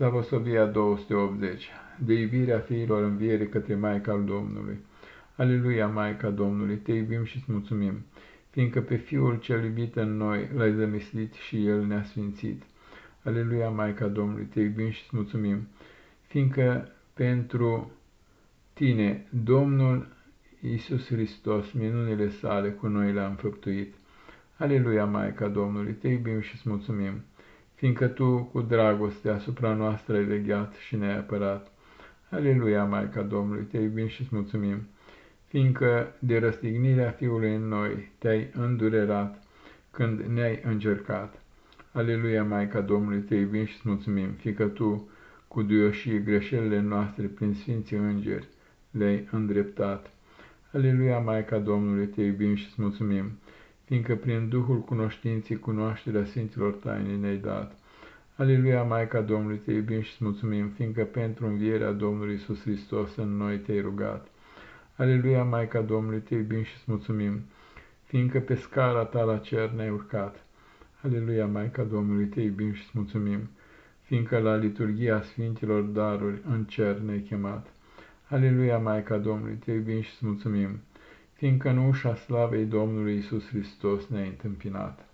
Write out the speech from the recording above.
Slavosovia 280 De iubirea fiilor înviere către Maica al Domnului. Aleluia, Maica Domnului, te iubim și îți mulțumim, fiindcă pe Fiul cel iubit în noi l-ai zămislit și El ne-a sfințit. Aleluia, Maica Domnului, te iubim și îți mulțumim, fiindcă pentru tine, Domnul Iisus Hristos, minunile sale cu noi le-a înfăptuit. Aleluia, Maica Domnului, te iubim și îți mulțumim, fiindcă Tu cu dragoste asupra noastră ai legat și ne-ai apărat. Aleluia, Maica Domnului, te iubim și îți mulțumim, fiindcă de răstignirea Fiului în noi te-ai îndurerat când ne-ai încercat. Aleluia, Maica Domnului, te iubim și îți mulțumim, fiindcă Tu, cu duioșie greșelile noastre prin Sfinții Îngeri, le-ai îndreptat. Aleluia, Maica Domnului, te iubim și îți mulțumim, fiindcă prin Duhul cunoștinței cunoașterea Sfinților Taine ne-ai dat. Aleluia, Maica Domnului, te iubim și îți mulțumim, fiindcă pentru învierea Domnului Isus Hristos în noi te-ai rugat. Aleluia, Maica Domnului, te iubim și îți mulțumim, fiindcă pe scara ta la cer ne-ai urcat. Aleluia, Maica Domnului, te iubim și îți mulțumim, fiindcă la liturgia Sfinților Daruri în cer ne-ai chemat. Aleluia, Maica Domnului, te iubim și îți mulțumim, fiindcă în ușa slavei Domnului Isus Hristos ne-ai întâmpinat.